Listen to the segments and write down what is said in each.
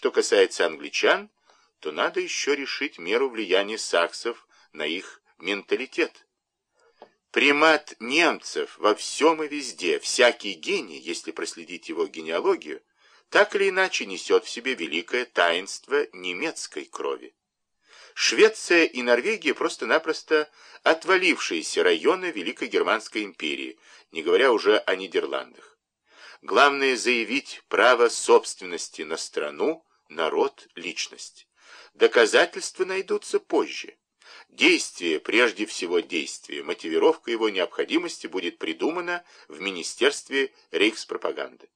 Что касается англичан, то надо еще решить меру влияния саксов на их менталитет. Примат немцев во всем и везде, всякий гений, если проследить его генеалогию, так или иначе несет в себе великое таинство немецкой крови. Швеция и Норвегия просто-напросто отвалившиеся районы Великой Германской империи, не говоря уже о Нидерландах. Главное заявить право собственности на страну, народ, личность. Доказательства найдутся позже. Действие, прежде всего действие, мотивировка его необходимости будет придумана в Министерстве рейхспропаганды.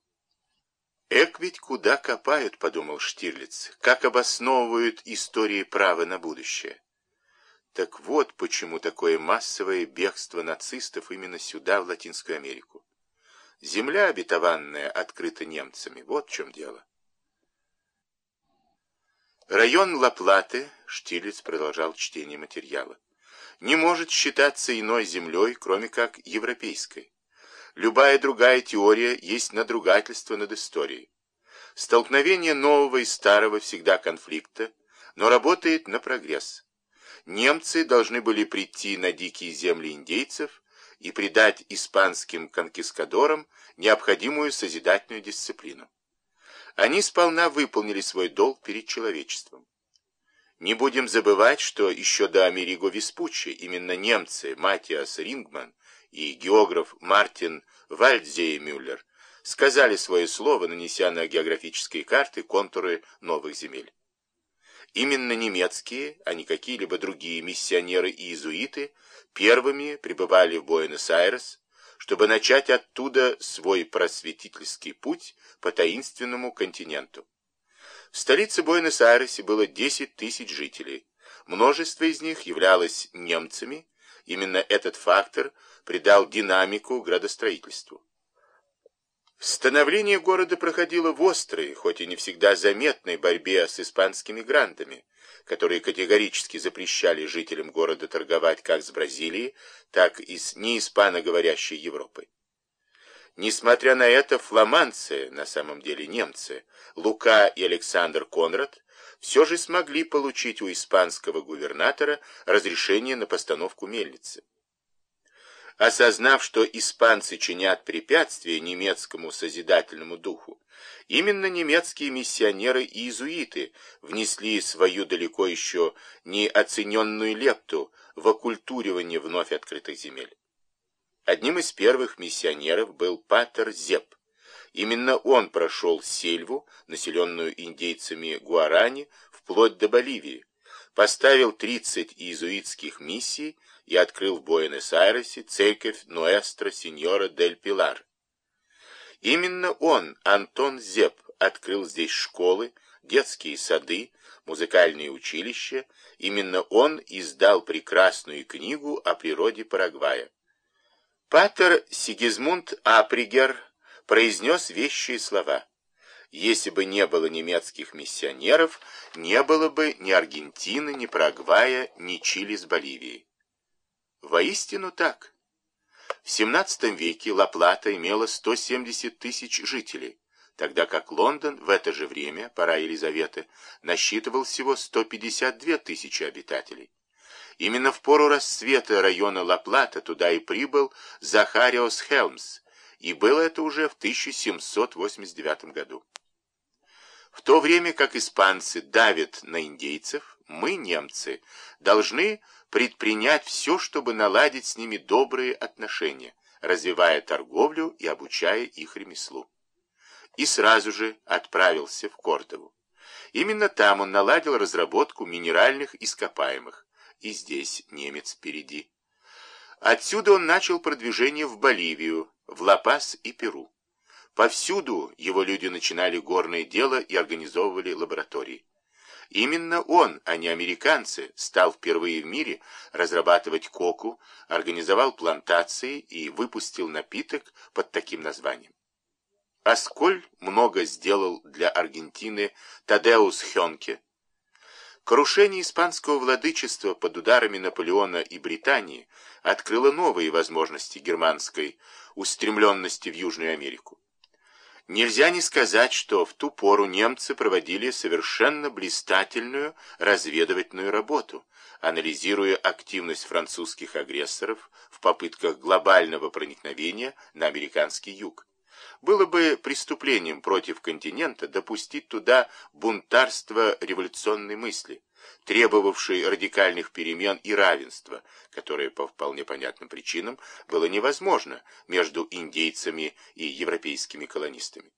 «Эк ведь куда копают», — подумал Штирлиц, — «как обосновывают истории права на будущее». Так вот почему такое массовое бегство нацистов именно сюда, в Латинскую Америку. Земля обетованная открыта немцами, вот в чем дело. Район Ла-Платы, Штирлиц продолжал чтение материала, не может считаться иной землей, кроме как европейской. Любая другая теория есть надругательство над историей. Столкновение нового и старого всегда конфликта, но работает на прогресс. Немцы должны были прийти на дикие земли индейцев и придать испанским конкискадорам необходимую созидательную дисциплину. Они сполна выполнили свой долг перед человечеством. Не будем забывать, что еще до Америго Веспуччи именно немцы Матиас Рингман и географ Мартин Вальдзеймюллер сказали свое слово, нанеся на географические карты контуры новых земель. Именно немецкие, а не какие-либо другие миссионеры и иезуиты первыми прибывали в Буэнос-Айрес, чтобы начать оттуда свой просветительский путь по таинственному континенту. В столице Буэнос-Айресе было 10 тысяч жителей. Множество из них являлось немцами, Именно этот фактор придал динамику градостроительству. Становление города проходило в острой, хоть и не всегда заметной борьбе с испанскими грантами, которые категорически запрещали жителям города торговать как с Бразилией, так и с неиспаноговорящей Европой. Несмотря на это, фламандцы, на самом деле немцы, Лука и Александр Конрад, все же смогли получить у испанского губернатора разрешение на постановку мельницы. Осознав, что испанцы чинят препятствия немецкому созидательному духу, именно немецкие миссионеры и иезуиты внесли свою далеко еще не оцененную лепту в оккультуривание вновь открытых земель. Одним из первых миссионеров был Патер Зепп, Именно он прошел сельву, населенную индейцами Гуарани, вплоть до Боливии, поставил 30 иезуитских миссий и открыл в Буэнос-Айресе церковь Нуэстро Синьора дель Пилар. Именно он, Антон Зеп, открыл здесь школы, детские сады, музыкальные училища, именно он издал прекрасную книгу о природе Парагвая. Патер Сигизмунд Апригер произнес вещие слова. Если бы не было немецких миссионеров, не было бы ни Аргентины, ни Парагвая, ни Чили с Боливией. Воистину так. В XVII веке Ла-Плата имела 170 тысяч жителей, тогда как Лондон в это же время, пора Елизаветы, насчитывал всего 152 тысячи обитателей. Именно в пору расцвета района Ла-Плата туда и прибыл Захариос Хелмс, и было это уже в 1789 году. В то время как испанцы давят на индейцев, мы, немцы, должны предпринять все, чтобы наладить с ними добрые отношения, развивая торговлю и обучая их ремеслу. И сразу же отправился в Кордову. Именно там он наладил разработку минеральных ископаемых, и здесь немец впереди. Отсюда он начал продвижение в Боливию, в Ла-Пас и Перу. Повсюду его люди начинали горное дело и организовывали лаборатории. Именно он, а не американцы, стал впервые в мире разрабатывать коку, организовал плантации и выпустил напиток под таким названием. А сколь много сделал для Аргентины Тадеус Хёнке. Крушение испанского владычества под ударами Наполеона и Британии открыло новые возможности германской устремленности в Южную Америку. Нельзя не сказать, что в ту пору немцы проводили совершенно блистательную разведывательную работу, анализируя активность французских агрессоров в попытках глобального проникновения на американский юг. Было бы преступлением против континента допустить туда бунтарство революционной мысли, требовавшей радикальных перемен и равенства, которое по вполне понятным причинам было невозможно между индейцами и европейскими колонистами.